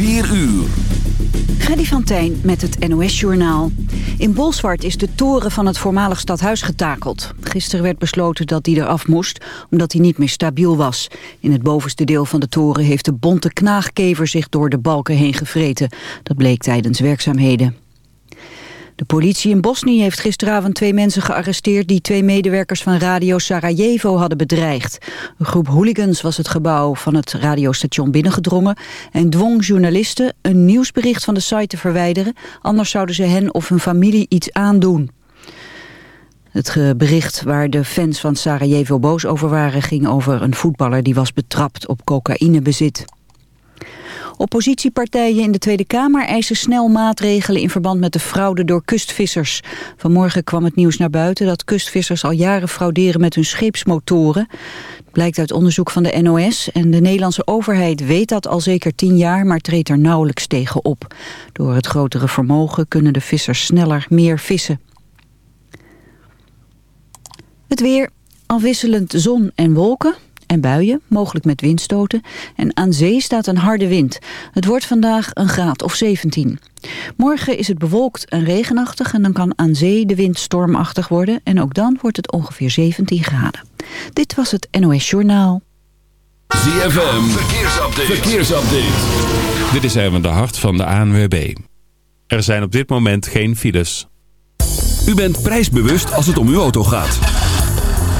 4 uur. Freddy van Tijn met het NOS-journaal. In Bolsward is de toren van het voormalig stadhuis getakeld. Gisteren werd besloten dat die eraf moest, omdat hij niet meer stabiel was. In het bovenste deel van de toren heeft de bonte knaagkever zich door de balken heen gevreten. Dat bleek tijdens werkzaamheden. De politie in Bosnië heeft gisteravond twee mensen gearresteerd... die twee medewerkers van Radio Sarajevo hadden bedreigd. Een groep hooligans was het gebouw van het radiostation binnengedrongen... en dwong journalisten een nieuwsbericht van de site te verwijderen... anders zouden ze hen of hun familie iets aandoen. Het bericht waar de fans van Sarajevo boos over waren... ging over een voetballer die was betrapt op cocaïnebezit. Oppositiepartijen in de Tweede Kamer eisen snel maatregelen in verband met de fraude door kustvissers. Vanmorgen kwam het nieuws naar buiten dat kustvissers al jaren frauderen met hun scheepsmotoren. Blijkt uit onderzoek van de NOS en de Nederlandse overheid weet dat al zeker tien jaar, maar treedt er nauwelijks tegen op. Door het grotere vermogen kunnen de vissers sneller meer vissen. Het weer, afwisselend zon en wolken en buien, mogelijk met windstoten. En aan zee staat een harde wind. Het wordt vandaag een graad of 17. Morgen is het bewolkt en regenachtig en dan kan aan zee de wind stormachtig worden. En ook dan wordt het ongeveer 17 graden. Dit was het NOS Journaal. ZFM, verkeersupdate. verkeersupdate. Dit is even de hart van de ANWB. Er zijn op dit moment geen files. U bent prijsbewust als het om uw auto gaat.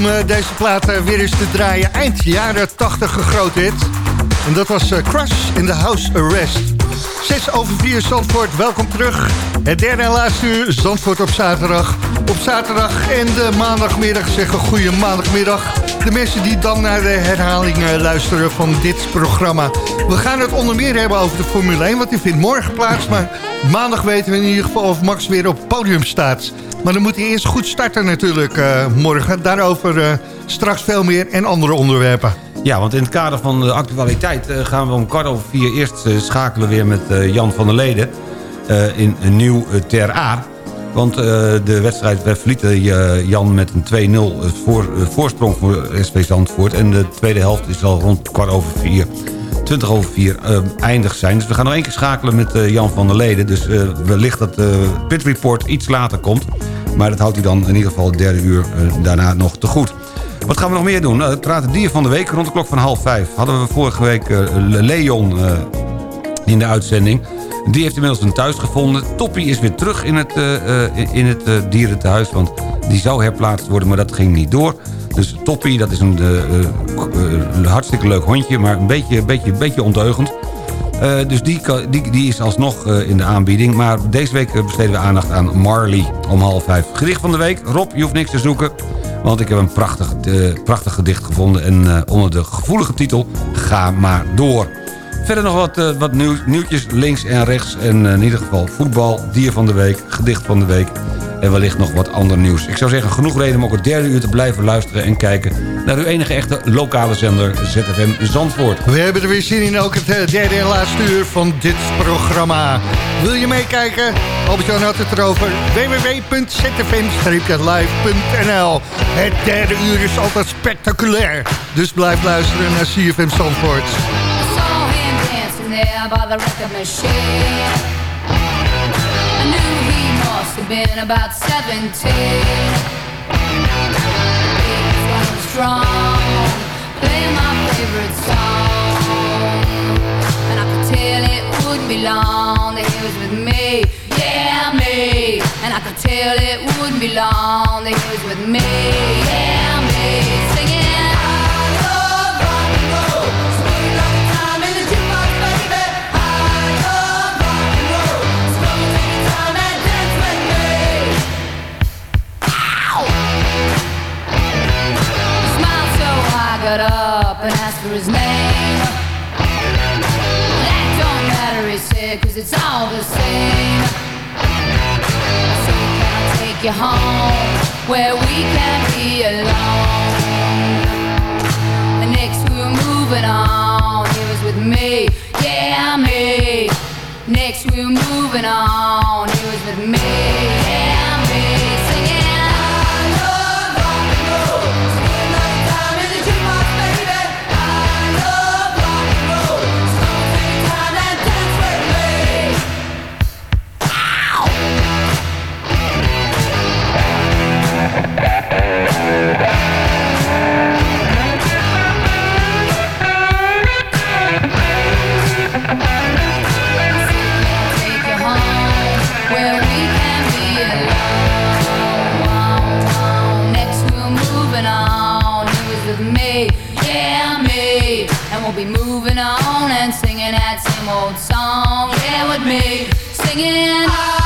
Om eh, deze plaat eh, weer eens te draaien. Eind jaren 80 een groot hit. En dat was eh, Crush in the House Arrest. 6 over 4 Zandvoort, welkom terug. Het derde en laatste uur Zandvoort op zaterdag. Op zaterdag en de maandagmiddag zeggen goede maandagmiddag. De mensen die dan naar de herhaling luisteren van dit programma. We gaan het onder meer hebben over de Formule 1, want die vindt morgen plaats. Maar maandag weten we in ieder geval of Max weer op het podium staat. Maar dan moet hij eerst goed starten natuurlijk eh, morgen. Daarover eh, straks veel meer en andere onderwerpen. Ja, want in het kader van de actualiteit eh, gaan we om kwart over vier... eerst schakelen weer met Jan van der Leden in een nieuw Ter Aar. Want de wedstrijd eh, Jan met een 2-0 voor, eh, voorsprong voor SV Zandvoort. En de tweede helft is al rond kwart over vier, 20 over vier, eh, eindig zijn. Dus we gaan nog één keer schakelen met Jan van der Leden. Dus wellicht dat de Pit Report iets later komt. Maar dat houdt hij dan in ieder geval het derde uur eh, daarna nog te goed. Wat gaan we nog meer doen? Nou, het raad het dier van de week rond de klok van half vijf. Hadden we vorige week eh, Leon eh, in de uitzending. Die heeft inmiddels een thuis gevonden. Toppie is weer terug in het, eh, eh, in het eh, dierentehuis. Want die zou herplaatst worden, maar dat ging niet door. Dus Toppie, dat is een, eh, eh, eh, hartstikke leuk hondje... maar een beetje, beetje, beetje ondeugend. Eh, dus die, die, die is alsnog eh, in de aanbieding. Maar deze week eh, besteden we aandacht aan Marley om half vijf. Gedicht van de week. Rob, je hoeft niks te zoeken. Want ik heb een prachtig, prachtig gedicht gevonden. En onder de gevoelige titel Ga maar door. Verder nog wat, wat nieuw, nieuwtjes links en rechts. En in ieder geval voetbal, dier van de week, gedicht van de week. En wellicht nog wat ander nieuws. Ik zou zeggen, genoeg reden om ook het derde uur te blijven luisteren... en kijken naar uw enige echte lokale zender ZFM Zandvoort. We hebben er weer zin in, ook het eh, derde en laatste uur van dit programma. Wil je meekijken? Albert-Jan had het erover. www.zfm-live.nl Het derde uur is altijd spectaculair. Dus blijf luisteren naar CFM Zandvoort. I saw him dancing there by the record machine. I knew he must have been about 17. He was strong, playing my favorite song. And I could tell it wouldn't be long that he was with me, yeah, me. And I could tell it wouldn't be long that he was with me, yeah, me. Singing. Got up and asked for his name. That don't matter, he said, cause it's all the same. I said, can I take you home where we can be alone? The next we were moving on, he was with me, yeah, me. Next we were moving on, he was with me, yeah, singing that same old song. Yeah, with me, singing.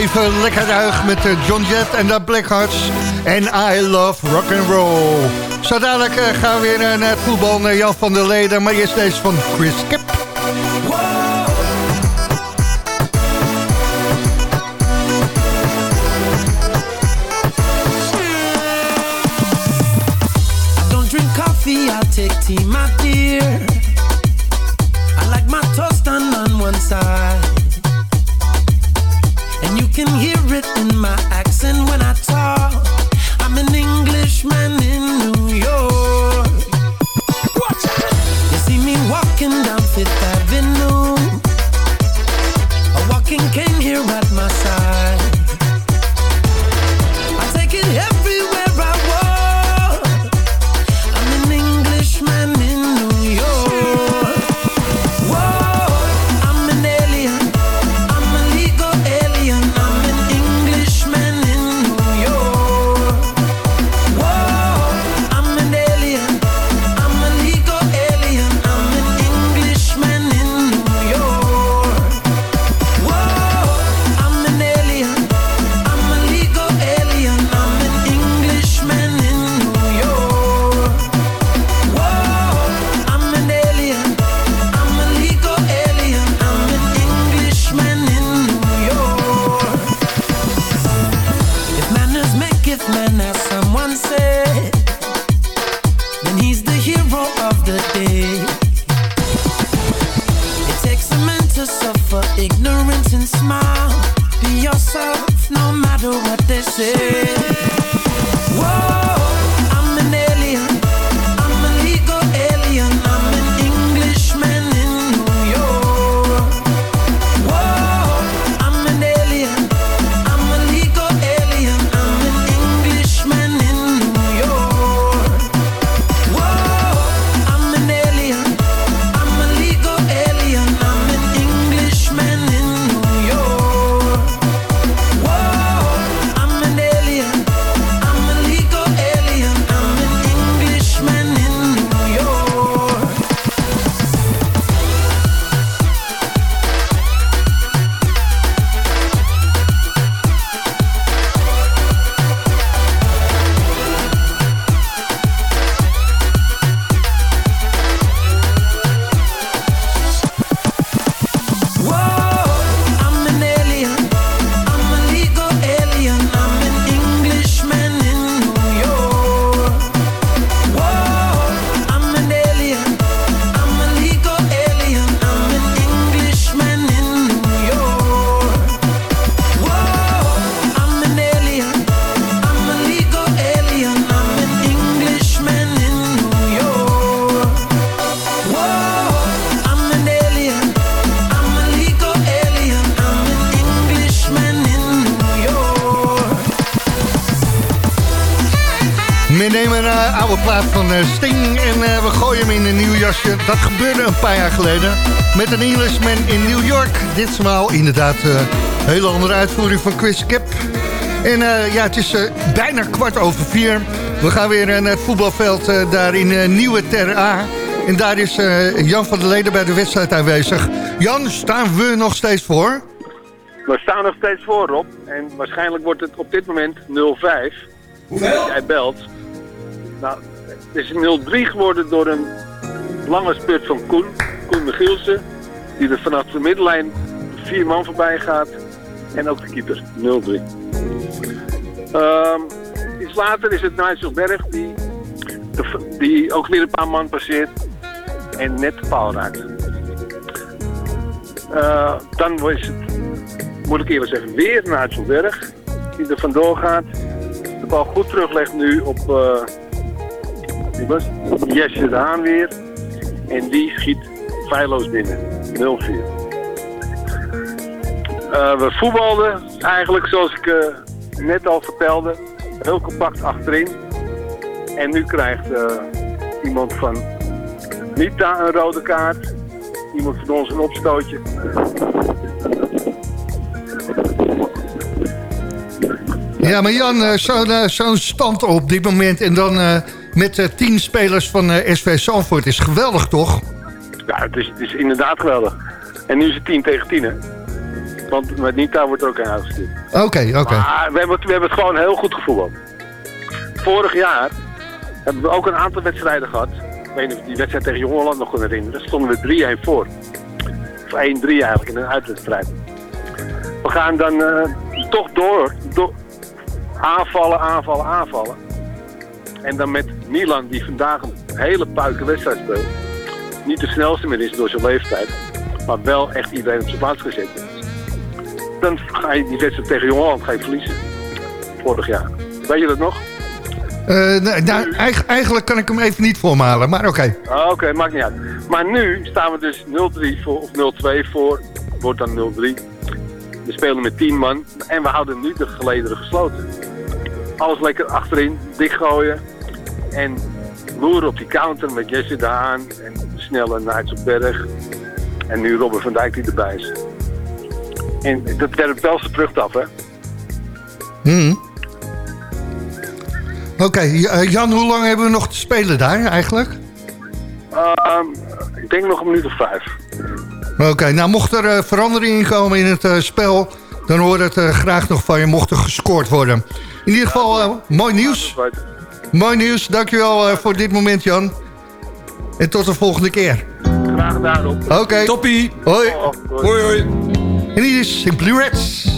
Even lekker ruig met eh, John Jett en de Blackhearts. En I love rock and roll. Zo dadelijk eh, gaan we weer naar het voetbal, naar Jan van der Leden. Maar eerst deze van Chris Kip. Take tea. my dear, I like my toast on one side. Can hear it in my accent when I talk. I'm an Englishman Dat gebeurde een paar jaar geleden met een Englishman in New York. Ditmaal inderdaad eh, een hele andere uitvoering van Chris Kip. En eh, ja, het is eh, bijna kwart over vier. We gaan weer eh, naar het voetbalveld eh, daar in eh, Nieuwe Ter A. En daar is eh, Jan van der Leden bij de wedstrijd aanwezig. Jan, staan we nog steeds voor? We staan nog steeds voor, Rob. En waarschijnlijk wordt het op dit moment 0-5. Hoeveel? Jij belt. Nou, het is 0-3 geworden door een lange spurt van Koen. Koen de Gielsen. Die er vanaf de middenlijn vier man voorbij gaat. En ook de keeper. 0-3. Ehm, iets later is het Nigel Berg die, die ook weer een paar man passeert. En net de paal raakt. Eh, dan is het moet ik eerlijk zeggen, weer Nigel Berg. Die er vandoor gaat. De bal goed teruglegt nu op eh wie was het? Jesse de Haan weer. En die schiet feilloos binnen. 0-4. Eh, we voetbalden eigenlijk zoals ik eh, net al vertelde. Heel compact achterin. En nu krijgt eh, iemand van Nita een rode kaart. Iemand van ons een opstootje. Ja, maar Jan, zo'n stand op dit moment... en dan met eh, tien spelers van eh, SV Zandvoort is geweldig, toch? Ja, het is, het is inderdaad geweldig. En nu is het 10 tegen 10, hè? Want met Nita wordt er ook een uitgestuurd. Oké, oké. Maar we hebben, het- we hebben het gewoon heel goed gevoetbald. Vorig jaar hebben we ook een aantal wedstrijden gehad. Ik weet niet of die wedstrijd tegen Jong Holland nog kan herinneren. Daar stonden we 3-1 voor. Of 1-3 eigenlijk in een uitwedstrijd. We gaan dan eh, toch door, door. Aanvallen, aanvallen, aanvallen. En dan met Milan, die vandaag een hele puiken wedstrijd speelt. Niet de snelste meer is door zijn leeftijd. Maar wel echt iedereen op zijn plaats gezet. Dan ga je die wedstrijd tegen Jong Holland ga je verliezen. Vorig jaar. Weet je dat nog? Eh, nou, nou, eig- eigenlijk kan ik hem even niet voormalen, maar oké. Ah, Oké, maakt niet uit. Maar nu staan we dus 0-3 voor, of 0-2 voor. Wordt dan 0-3. We spelen met 10 man. En we houden nu de gelederen gesloten. Alles lekker achterin, dichtgooien. En loeren op die counter met Jesse Daan. En de snelle Nijts op berg. En nu Robin van Dijk die erbij is. En dat werpt wel zijn vrucht af, hè. Mhm. Oké, eh, Jan, hoe lang hebben we nog te spelen daar eigenlijk? Ehm, ik denk nog een minuut of vijf. Oké, nou mocht er eh, verandering in komen in het eh, spel... dan hoor het graag nog van je, mocht er gescoord worden. In ieder geval, eh, mooi nieuws. Mooi nieuws, dankjewel eh, voor dit moment, Jan. En tot de volgende keer. Graag gedaan, Rob. Oké. Toppie. Hoi. Hoi, hoi. En hier is Simply Reds.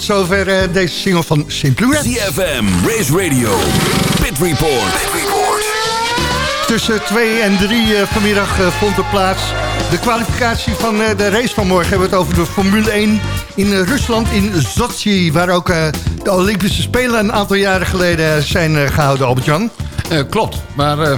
Tot zover eh, deze single van Simply Red. ZFM, Race Radio, Pit Report. Tussen 2 en 3 eh, vanmiddag eh, vond er plaats de kwalificatie van eh, de race van morgen. Hebben we het over de Formule 1 in Rusland, in Sochi. Waar ook eh, de Olympische Spelen een aantal jaren geleden zijn eh, gehouden, Albert-Jan. Eh, klopt, maar eh,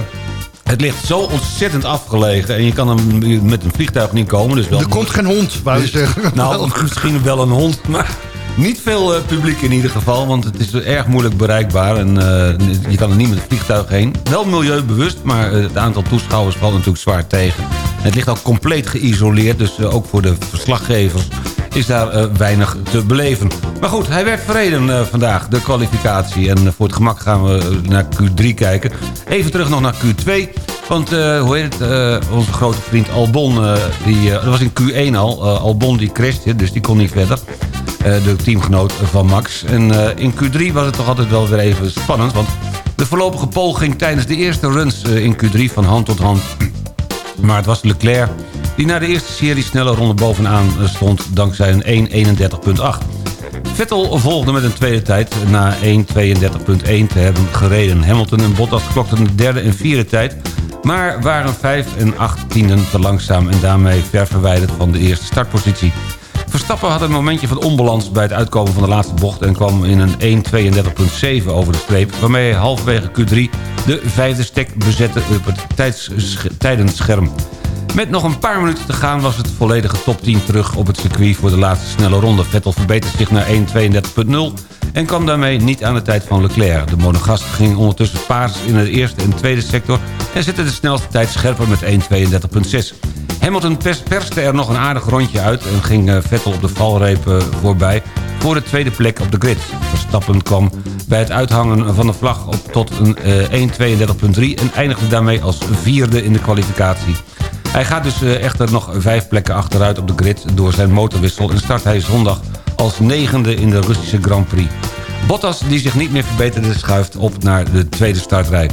het ligt zo ontzettend afgelegen... en je kan er met een vliegtuig niet komen. Dus wel Er komt geen hond, wou je zeggen. Nou, misschien wel een hond, maar niet veel eh, publiek in ieder geval... want het is erg moeilijk bereikbaar en eh, je kan er niet met een vliegtuig heen. Wel milieubewust, maar eh, het aantal toeschouwers valt natuurlijk zwaar tegen. En het ligt al compleet geïsoleerd, dus ook voor de verslaggevers is daar weinig te beleven. Maar goed, hij werd verreden vandaag, de kwalificatie. En voor het gemak gaan we naar Q3 kijken. Even terug nog naar Q2. Want, hoe heet het, eh, onze grote vriend Albon, die, dat was in Q1 al. Albon die crashte, dus die kon niet verder. Eh, de teamgenoot van Max. En eh, in Q3 was het toch altijd wel weer even spannend. Want de voorlopige pole ging tijdens de eerste runs eh, in Q3 van hand tot hand. Maar het was Leclerc die na de eerste serie snelle ronde bovenaan stond... dankzij een 1.31.8. Vettel volgde met een tweede tijd na 1.32.1 te hebben gereden. Hamilton en Bottas klokten de derde en vierde tijd... maar waren vijf en acht tienden te langzaam... en daarmee ver verwijderd van de eerste startpositie. Verstappen had een momentje van onbalans bij het uitkomen van de laatste bocht... en kwam in een 1.32.7 over de streep... waarmee hij halverwege Q3 de vijfde stek bezette op het tijds- tijdenscherm. Met nog een paar minuten te gaan was het volledige top 10 terug op het circuit voor de laatste snelle ronde. Vettel verbeterde zich naar 1.32.0 en kwam daarmee niet aan de tijd van Leclerc. De monogast ging ondertussen paars in de eerste en tweede sector... en zette de snelste tijd scherper met 1.32.6. Hamilton pers- perste er nog een aardig rondje uit... en ging eh, Vettel op de valreep eh, voorbij voor de tweede plek op de grid. Verstappen kwam bij het uithangen van de vlag op tot een eh, 1.32.3... en eindigde daarmee als vierde in de kwalificatie. Hij gaat dus eh, echter nog vijf plekken achteruit op de grid door zijn motorwissel... en start hij zondag als negende in de Russische Grand Prix. Bottas, die zich niet meer verbeterde, schuift op naar de tweede startrij.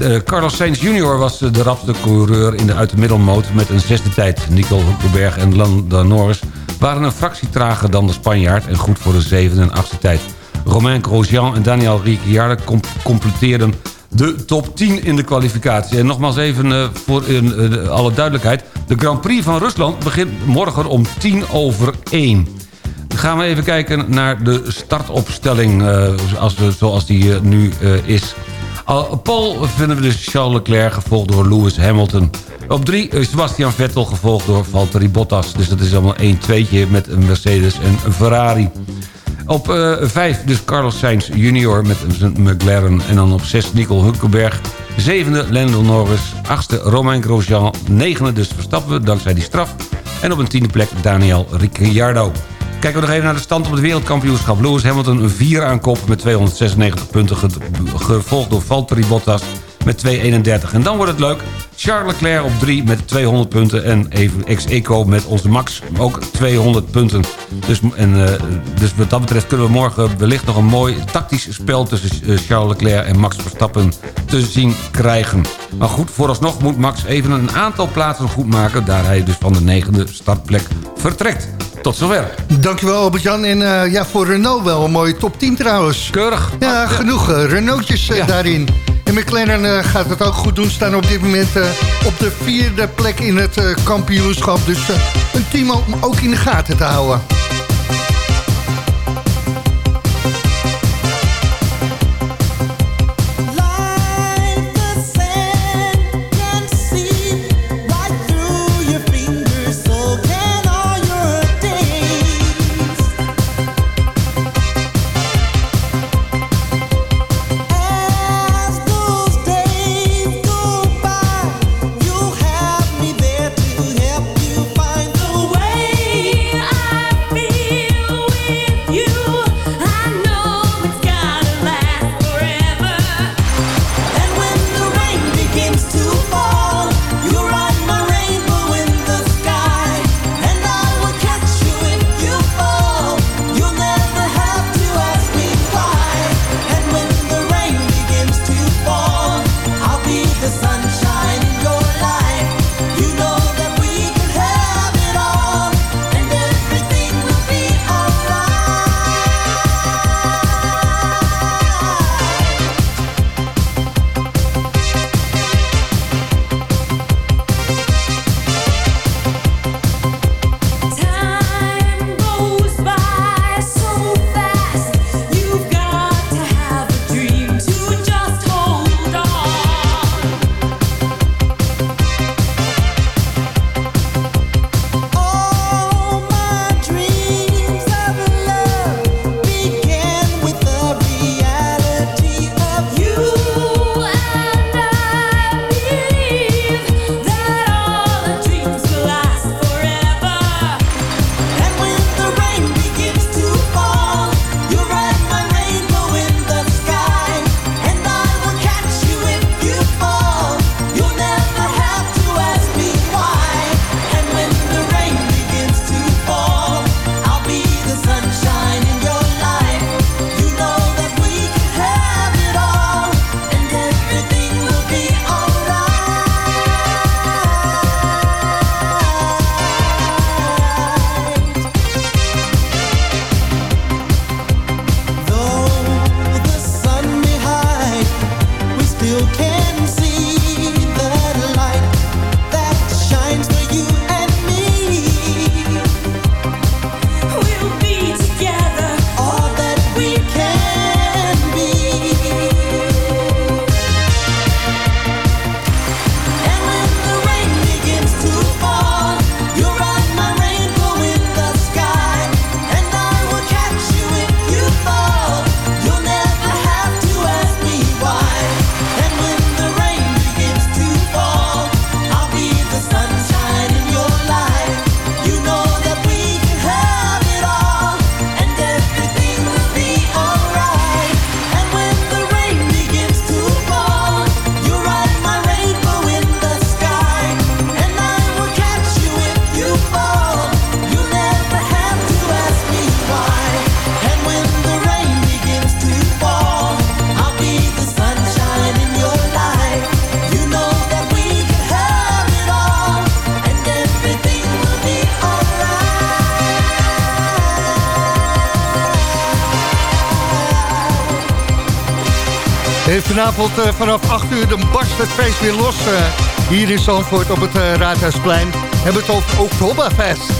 Eh, Carlos Sainz Jr. was de rapste coureur in de uit de middelmoot met een zesde tijd. Nico Hulkenberg en Lando Norris waren een fractie trager dan de Spanjaard... en goed voor de zevende en achtste tijd. Romain Grosjean en Daniel Ricciardo com- completeerden de top 10 in de kwalificatie. En nogmaals even eh, voor eh, alle duidelijkheid... de Grand Prix van Rusland begint morgen om 10 over 1. Gaan we even kijken naar de startopstelling eh, als zoals die eh, nu eh, is. Paul vinden we dus Charles Leclerc, gevolgd door Lewis Hamilton. Op drie Sebastian Vettel, gevolgd door Valtteri Bottas. Dus dat is allemaal 1 tweetje met een Mercedes en een Ferrari. Op eh, vijf dus Carlos Sainz junior met zijn McLaren. En dan op zes Nico Hulkenberg. Zevende Lando Norris. Achtste Romain Grosjean. Negende dus Verstappen, dankzij die straf. En op een tiende plek Daniel Ricciardo. Kijken we nog even naar de stand op het wereldkampioenschap. Lewis Hamilton een 4 aan kop met 296 punten. ge- Gevolgd door Valtteri Bottas met 231. En dan wordt het leuk. Charles Leclerc op 3 met 200 punten. En even ex-eco met onze Max ook 200 punten. Dus, en, eh, dus wat dat betreft kunnen we morgen wellicht nog een mooi tactisch spel... tussen eh, Charles Leclerc en Max Verstappen te zien krijgen. Maar goed, vooralsnog moet Max even een aantal plaatsen goed maken... daar hij dus van de negende startplek vertrekt. Tot zover. Dankjewel Albert-Jan. En eh, ja, voor Renault wel een mooie top 10 trouwens. Keurig. Ja, genoeg uh, Renaultjes daarin. En McLaren uh, gaat het ook goed doen. Staan op dit moment uh, op de vierde plek in het uh, kampioenschap. Dus een team om ook in de gaten te houden. Vanavond eh, vanaf 8 uur dan barst het feest weer los eh, hier in Zandvoort op het eh, Raadhuisplein. Hebben we het over Oktoberfest.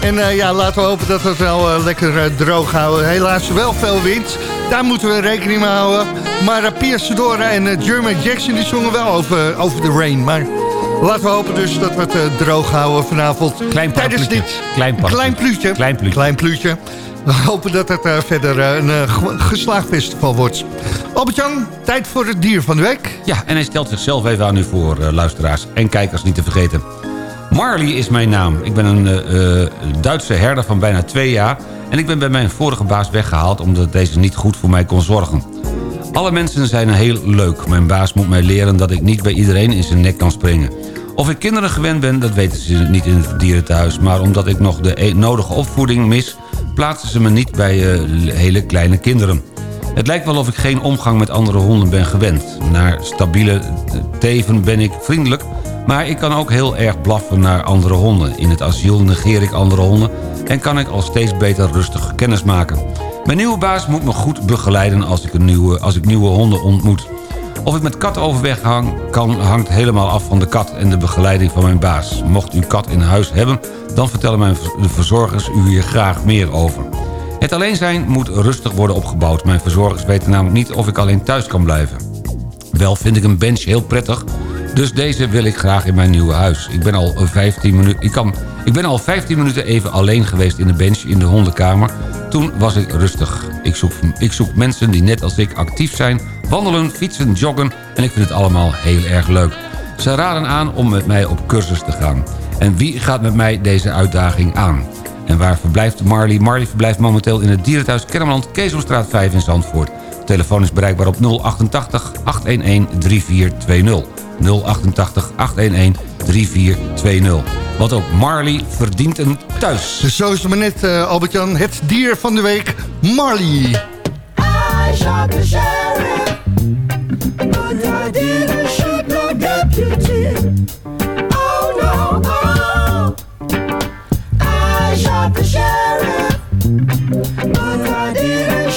En ja, laten we hopen dat we het wel lekker droog houden. Helaas wel veel wind. Daar moeten we rekening mee houden. Maar uh, Pia Sedora en Jermaine Jackson die zongen wel over, over de rain. Maar laten we hopen dus dat we het droog houden vanavond. Klein Tijdens dit Klein pluutje. Klein pluutje. Klein pluutje. We hopen dat het verder een geslaagd festival wordt. Albert-Jan, tijd voor het dier van de week. Ja, en hij stelt zichzelf even aan u voor, uh, luisteraars en kijkers niet te vergeten. Marley is mijn naam. Ik ben een uh, Duitse herder van bijna twee jaar... en ik ben bij mijn vorige baas weggehaald... omdat deze niet goed voor mij kon zorgen. Alle mensen zijn heel leuk. Mijn baas moet mij leren dat ik niet bij iedereen in zijn nek kan springen. Of ik kinderen gewend ben, dat weten ze niet in het dierenthuis... maar omdat ik nog de e nodige opvoeding mis... plaatsen ze me niet bij hele kleine kinderen. Het lijkt wel of ik geen omgang met andere honden ben gewend. Naar stabiele teven ben ik vriendelijk... maar ik kan ook heel erg blaffen naar andere honden. In het asiel negeer ik andere honden... en kan ik al steeds beter rustig kennis maken. Mijn nieuwe baas moet me goed begeleiden als ik, een nieuwe, als ik nieuwe honden ontmoet. Of ik met kat overweg hang, kan, hangt helemaal af van de kat en de begeleiding van mijn baas. Mocht u kat in huis hebben, dan vertellen mijn verzorgers u hier graag meer over. Het alleen zijn moet rustig worden opgebouwd. Mijn verzorgers weten namelijk niet of ik alleen thuis kan blijven. Wel vind ik een bench heel prettig, dus deze wil ik graag in mijn nieuwe huis. Ik ben al 15 minuten, ik kan, ik ben al 15 minuten even alleen geweest in de bench in de hondenkamer. Toen was ik rustig. Ik zoek, ik zoek mensen die net als ik actief zijn, wandelen, fietsen, joggen en ik vind het allemaal heel erg leuk. Ze raden aan om met mij op cursus te gaan. En wie gaat met mij deze uitdaging aan? En waar verblijft Marley? Marley verblijft momenteel in het dierenthuis Kennemerland, Keesomstraat 5 in Zandvoort. De telefoon is bereikbaar op 088 811 3420. 088 811 3420. Want ook Marley verdient een thuis. Dus zo is het maar net, uh, Albert-Jan. Het dier van de week, Marley. I I shot the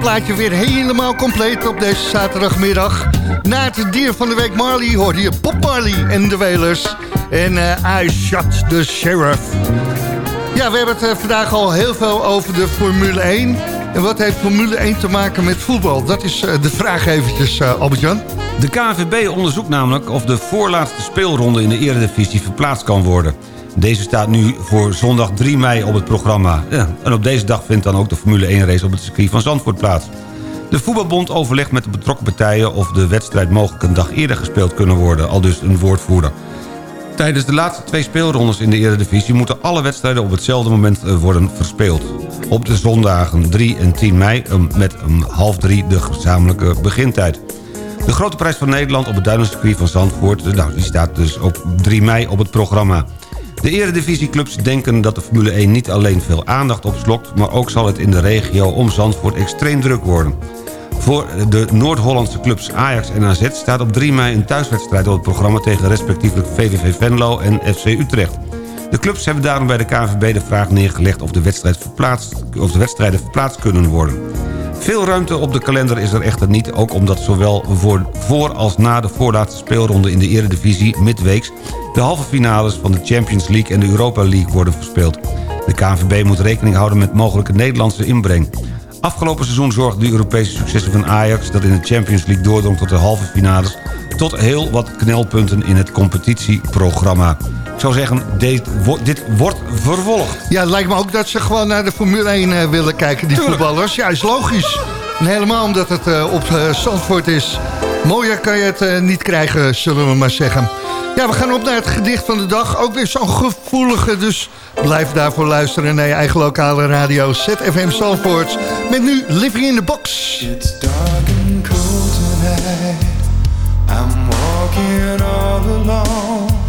plaatje weer helemaal compleet op deze zaterdagmiddag. Na het dier van de week Marley hoorde je Bob Marley en de Wailers. En eh I shot the sheriff. Ja, we hebben het eh, vandaag al heel veel over de Formule 1. En wat heeft Formule 1 te maken met voetbal? Dat is eh, de vraag eventjes, Albert-Jan. De KNVB onderzoekt namelijk of de voorlaatste speelronde in de eredivisie verplaatst kan worden. Deze staat nu voor zondag 3 mei op het programma. Ja, en op deze dag vindt dan ook de Formule 1 race op het circuit van Zandvoort plaats. De voetbalbond overlegt met de betrokken partijen of de wedstrijd mogelijk een dag eerder gespeeld kunnen worden, al dus een woordvoerder. Tijdens de laatste twee speelrondes in de Eredivisie... moeten alle wedstrijden op hetzelfde moment eh, worden verspeeld. Op de zondagen 3 en 10 mei met om half drie de gezamenlijke begintijd. De Grote Prijs van Nederland op het Duinencircuit van Zandvoort... eh, Nou, die staat dus op 3 mei op het programma. De eredivisieclubs denken dat de Formule 1 niet alleen veel aandacht opslokt... maar ook zal het in de regio om Zandvoort extreem druk worden. Voor de Noord-Hollandse clubs Ajax en AZ staat op 3 mei een thuiswedstrijd op het programma... tegen respectievelijk VVV Venlo en FC Utrecht. De clubs hebben daarom bij de KNVB de vraag neergelegd... of de, wedstrijd verplaatst, of de wedstrijden verplaatst kunnen worden. Veel ruimte op de kalender is er echter niet... ook omdat zowel voor, voor als na de voorlaatste speelronde in de eredivisie midweeks... de halve finales van de Champions League en de Europa League worden verspeeld. De KNVB moet rekening houden met mogelijke Nederlandse inbreng. Afgelopen seizoen zorgden de Europese successen van Ajax... dat in de Champions League doordrong tot de halve finales... tot heel wat knelpunten in het competitieprogramma. Ik zou zeggen, dit, wordt- dit wordt vervolgd. Ja, het lijkt me ook dat ze gewoon naar de Formule 1 eh, willen kijken, die voetballers. Ja, is logisch. En helemaal omdat het eh, op Zandvoort is. Mooier kan je het niet krijgen, zullen we maar zeggen. Ja, we gaan op naar het gedicht van de dag. Ook weer zo'n gevoelige, dus blijf daarvoor luisteren naar je eigen lokale radio ZFM Zandvoort. Met nu Living in the Box. It's dark and cold tonight. I'm walking all alone.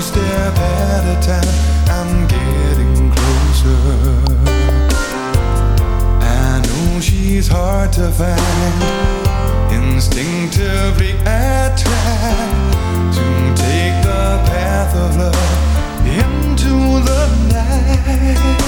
Step at a time, I'm getting closer. I know she's hard to find. Instinctively, to take the path of love into the night.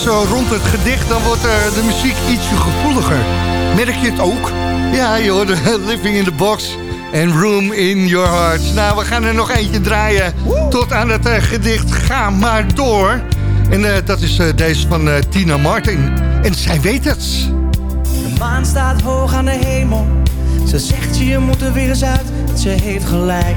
Zo rond het gedicht... dan wordt eh, de muziek ietsje gevoeliger. Merk je het ook? Ja, je hoorde Living in the Box en Room in Your Heart. Nou, we gaan er nog eentje draaien tot aan het eh, gedicht Ga maar door. En eh, dat is deze van Tina Martin. En zij weet het. De maan staat hoog aan de hemel. Ze zegt je moet er weer eens uit. Ze heeft gelijk.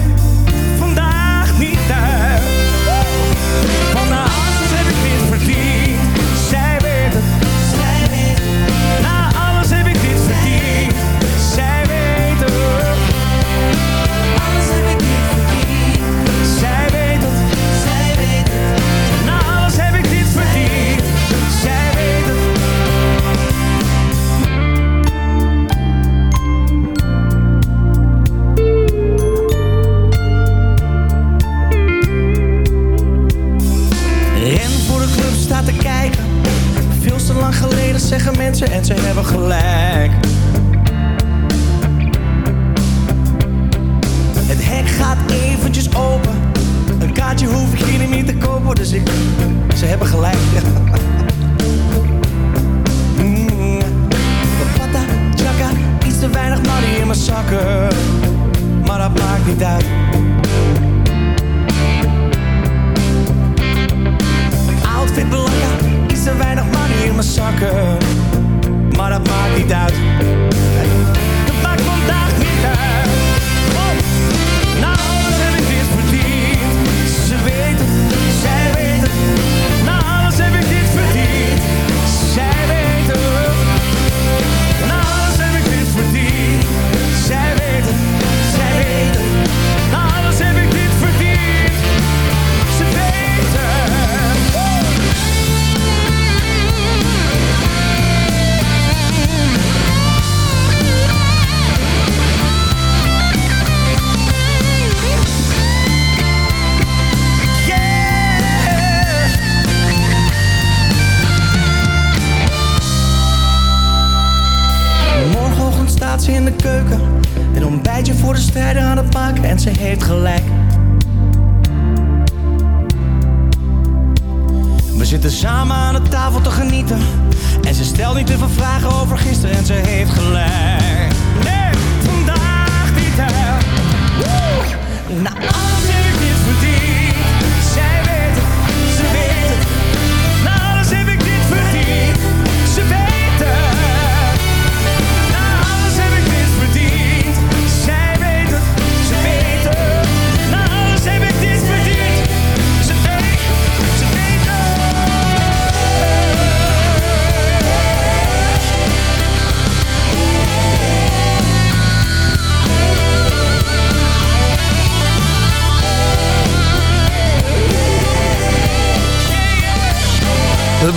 en ze hebben gelijk.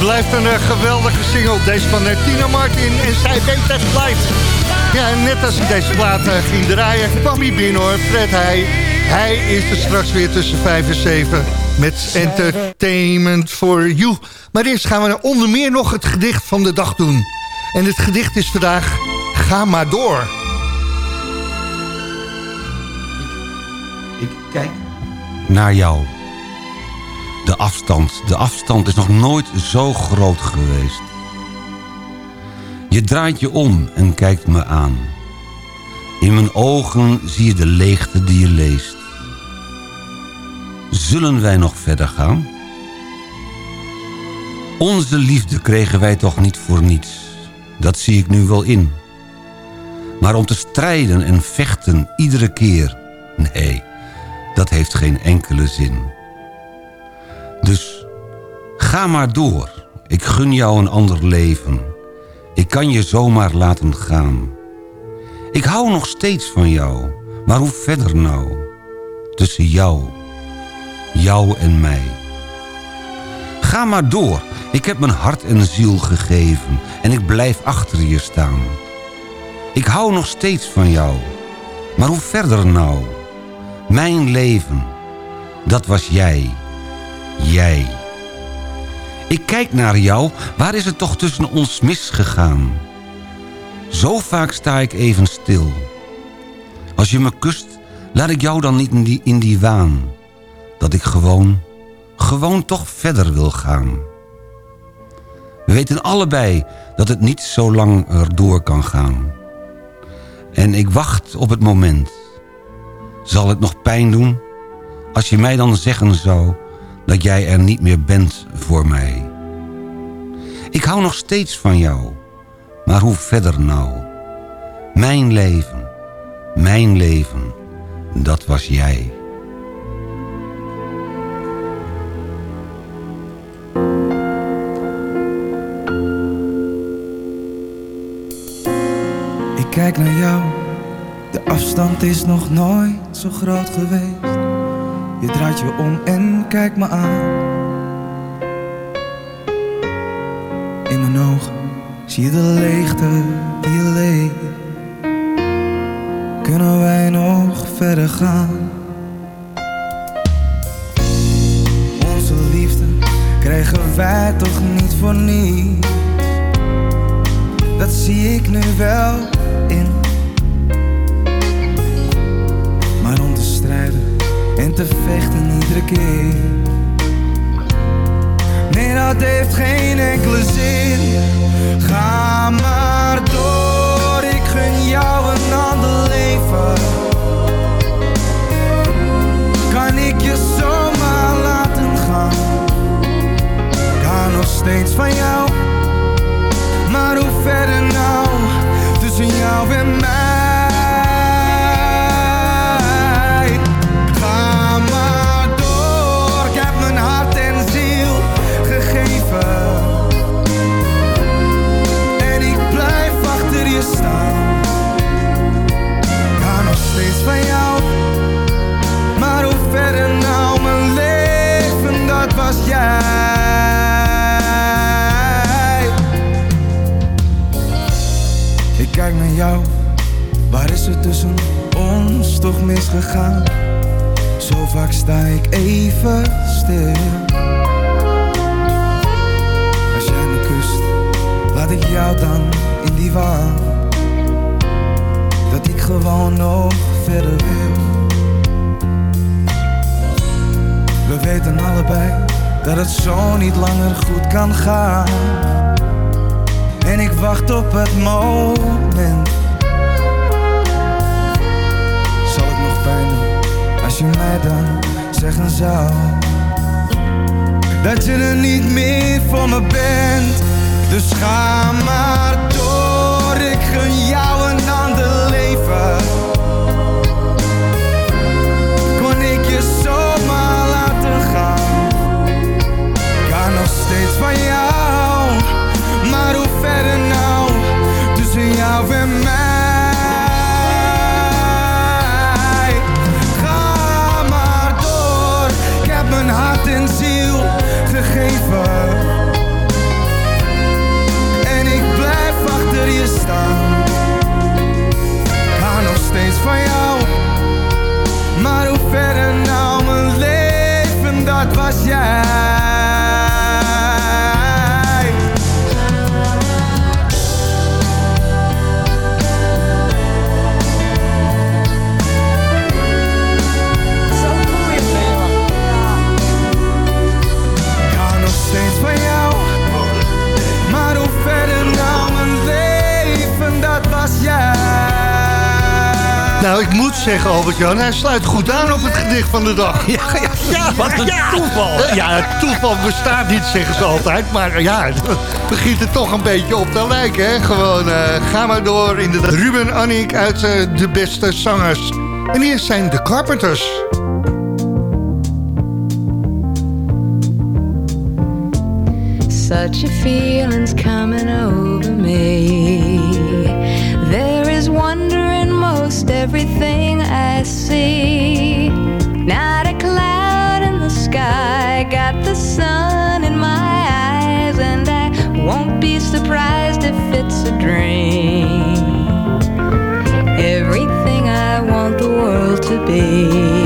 Blijft een eh, geweldige single, deze van eh, Tina Martin. En zij weet het blijft. Ja, en net als ik deze plaat eh, ging draaien, kwam hij binnen hoor. Fred hij, hij is er straks weer tussen 5 en 7 met Entertainment for You. Maar eerst gaan we onder meer nog het gedicht van de dag doen. En het gedicht is vandaag Ga maar door. Ik kijk naar jou. De afstand, de afstand is nog nooit zo groot geweest. Je draait je om en kijkt me aan. In mijn ogen zie je de leegte die je leest. Zullen wij nog verder gaan? Onze liefde kregen wij toch niet voor niets. Dat zie ik nu wel in. Maar om te strijden en vechten iedere keer... Nee, dat heeft geen enkele zin. Dus ga maar door. Ik gun jou een ander leven. Ik kan je zomaar laten gaan. Ik hou nog steeds van jou. Maar hoe verder nou? Tussen jou, jou en mij. Ga maar door. Ik heb mijn hart en ziel gegeven en ik blijf achter je staan. Ik hou nog steeds van jou. Maar hoe verder nou? Mijn leven, dat was jij. Jij. Ik kijk naar jou, waar is het toch tussen ons misgegaan? Zo vaak sta ik even stil. Als je me kust, laat ik jou dan niet in die, in die waan. Dat ik gewoon, gewoon toch verder wil gaan. We weten allebei dat het niet zo lang erdoor kan gaan. En ik wacht op het moment. Zal het nog pijn doen? Als je mij dan zeggen zou dat jij er niet meer bent voor mij. Ik hou nog steeds van jou. Maar hoe verder nou? Mijn leven, mijn leven, dat was jij. Ik kijk naar jou, de afstand is nog nooit zo groot geweest. Je draait je om en kijkt me aan. In mijn ogen zie je de leegte die je. Kunnen wij nog verder gaan? Onze liefde krijgen wij toch niet voor niets. Dat zie ik nu wel in. Maar om te strijden en te vechten iedere keer. Nee, dat heeft geen enkele zin. Ga maar door, ik gun jou een ander leven. Kan ik je zomaar laten gaan? Hou nog steeds van jou. Maar hoe verder nou, tussen jou en mij? Nou, ik moet zeggen, Albert-Jan, hij sluit goed aan op het gedicht van de dag. Ja, ja, Wat een toeval. Ja, het toeval bestaat niet, zeggen ze altijd. Maar ja, het begint er toch een beetje op te lijken. Hè? Gewoon, eh, ga maar door. Inderdaad. Ruben Annick uit eh, De Beste Zangers. En hier zijn de Carpenters. Such a feeling's coming over me. There is wonder in everything I see. Not a cloud in the sky, got the sun in my eyes, and I won't be surprised if it's a dream. Everything I want the world to be.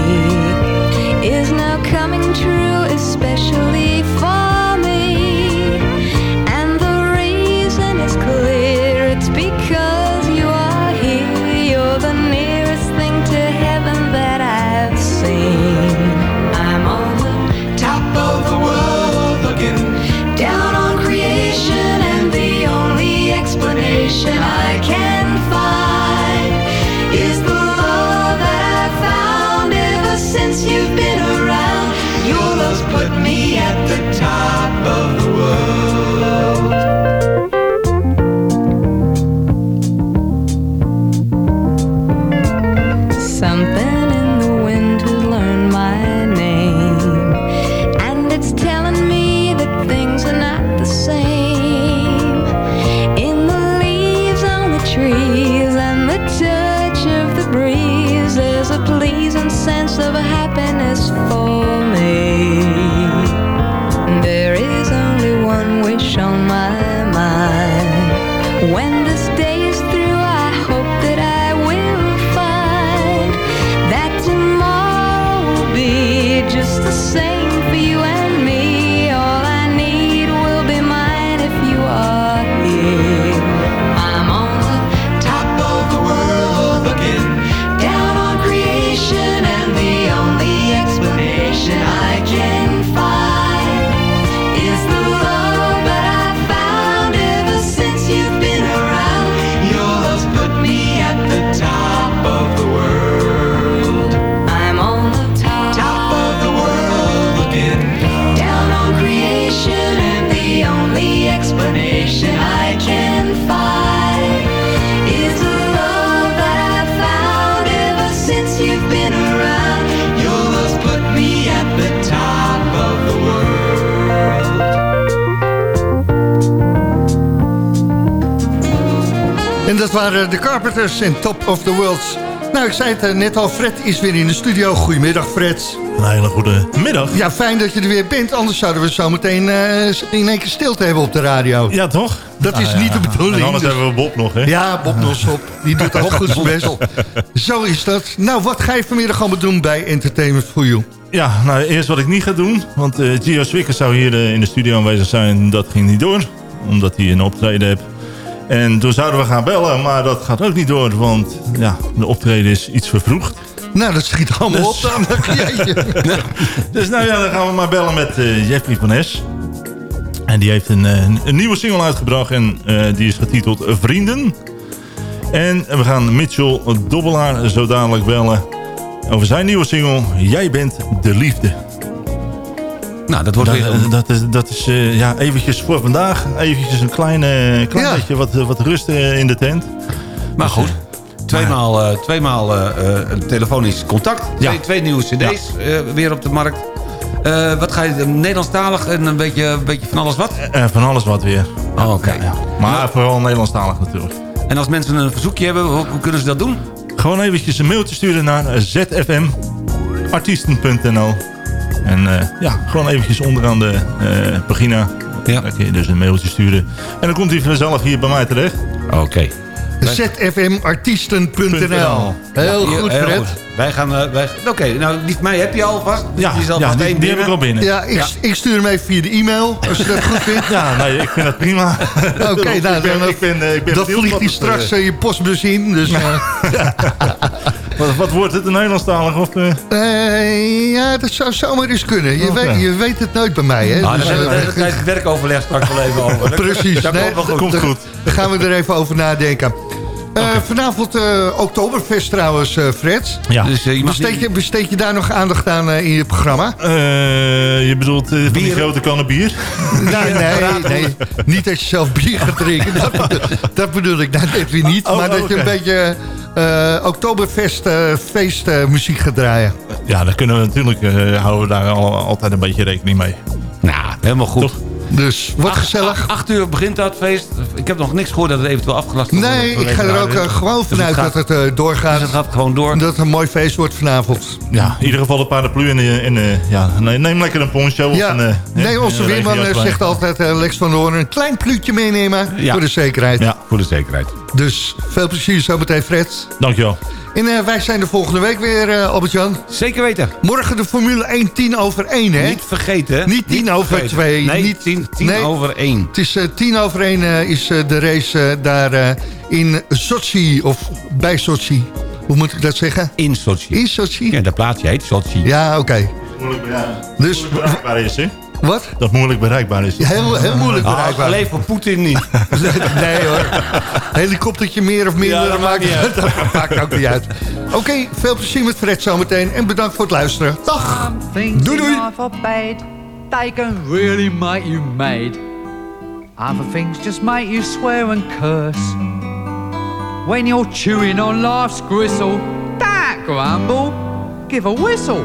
please. Dat waren de Carpenters en Top of the World. Nou, ik zei het eh, net al, Fred is weer in de studio. Goedemiddag, Fred. Een hele goede middag. Ja, fijn dat je er weer bent. Anders zouden we zo meteen eh, in één keer stilte hebben op de radio. Ja, toch? Dat is Nou ja, niet de bedoeling. En anders dus- hebben we Bob nog, hè? Ja, Bob Nossop. Die doet Bob goed zijn best. Zo is dat. Nou, wat ga je vanmiddag allemaal doen bij Entertainment for You? Ja, nou eerst wat ik niet ga doen. Want eh, Gio Swickers zou hier in de studio aanwezig zijn. Dat ging niet door. Omdat hij een optreden heeft. En toen zouden we gaan bellen. Maar dat gaat ook niet door. Want ja, de optreden is iets vervroegd. Nou, dat schiet allemaal Dus- op dan. Jeetje. Dus nou ja, dan gaan we maar bellen met eh, Jeffrey van Es. En die heeft een, eh, een nieuwe single uitgebracht. En eh, die is getiteld Vrienden. En we gaan Mitchell Dobbelaar zo dadelijk bellen. Over zijn nieuwe single Jij bent de liefde. Nou, dat wordt dat, weer... eh, dat is, dat is eh, ja, eventjes voor vandaag. Eventjes een klein, klein Ja. beetje wat, wat rust eh, in de tent. Maar goed, tweemaal, tweemaal telefonisch contact. Twee, twee nieuwe cd's weer op de markt. Wat ga je, Nederlandstalig en een beetje, een beetje van alles wat? Van alles wat weer. Oh, Oké. Maar vooral Nederlandstalig natuurlijk. En als mensen een verzoekje hebben, hoe, hoe kunnen ze dat doen? Gewoon eventjes een mailtje sturen naar zfmartiesten.nl En eh, ja, gewoon eventjes onderaan de eh, pagina. Ja. Dan kun je dus een mailtje sturen. En dan komt hij vanzelf hier bij mij terecht. Oké. zfmartiesten.nl Heel goed, Heel Fred. goed. Wij gaan... eh, wij... Oké, nou, die van mij heb je alvast. Ja, die, is ja, die- die heb ik al binnen. Ja, ik, ik stuur hem even via de e-mail, als je dat goed vindt. Ja, nee, ik vind dat prima. Oké, Ik nou, ben- dan, ik ben, ik ben benieuwd vliegt hij straks eh, je postbus in. Dus, eh, Wat, wat wordt het, een Nederlandstalig? Of, eh? eh, ja, dat zou zomaar eens kunnen. Je, weet, je weet het nooit bij mij. Hè? Nou, Dus, hebben we eh, het werkoverleg straks wel even over. Precies. Dat Nee, komt wel goed. Daar gaan we er even over nadenken. Eh, Vanavond eh Oktoberfest trouwens, eh, Fred. Ja. Dus, je besteed, niet- je, besteed je daar nog aandacht aan in je programma? Eh, je bedoelt van die grote kannen bier? Nou, nee, nee, niet dat je zelf bier gaat drinken. Dat, bedoel- dat bedoel ik nou net weer niet. Oh, maar dat je een beetje eh Oktoberfest eh, feestmuziek gaat draaien. Ja, daar kunnen we natuurlijk, eh, houden we daar al, altijd een beetje rekening mee. Nou, helemaal goed. Toch? Dus wordt Acht- gezellig. acht- Acht uur begint dat feest. Ik heb nog niks gehoord dat het eventueel afgelast wordt. Nee, ik ga er ook eh, gewoon vanuit gaat- dat het eh, doorgaat. Dus het gaat gewoon door. Dat het een mooi feest wordt vanavond. Ja, in ieder geval een paraplu en, en eh, ja, neem, lekker een poncho. Ja, of een, eh, nee, onze weerman zegt altijd, eh, Lex van der Hoorn, een klein pluutje meenemen Ja. voor de zekerheid. Ja, Voor de zekerheid. Dus veel plezier zometeen, Fred. dankjewel. En eh, wij zijn de volgende week weer, eh Albert-Jan. Zeker weten. Morgen de Formule 1 10 over 1, hè? Niet vergeten. Niet tien over vergeten. twee, Nee, niet- tien, tien nee. over één. Het is eh, tien over één eh, is eh, de race daar eh, in Sochi, of bij Sochi. Hoe moet ik dat zeggen? In Sochi. In Sochi? Ja, dat plaatsje heet Sochi. Ja, oké. Moeilijk bereikbaar, Dus moeilijk bereikbaar is, hè? Wat? Dat moeilijk bereikbaar is. Heel, heel moeilijk Ah, bereikbaar. alleen voor Poetin niet. Nee hoor. Helikoptertje meer of minder, Ja, dat dat, maakt niet uit. dat maakt ook niet uit. Oké, veel plezier met Fred zometeen. En bedankt voor het luisteren. Dag. Doei, doei. They can really make you mad. Other things just make you swear and curse. When you're chewing on life's gristle, don't grumble, give a whistle.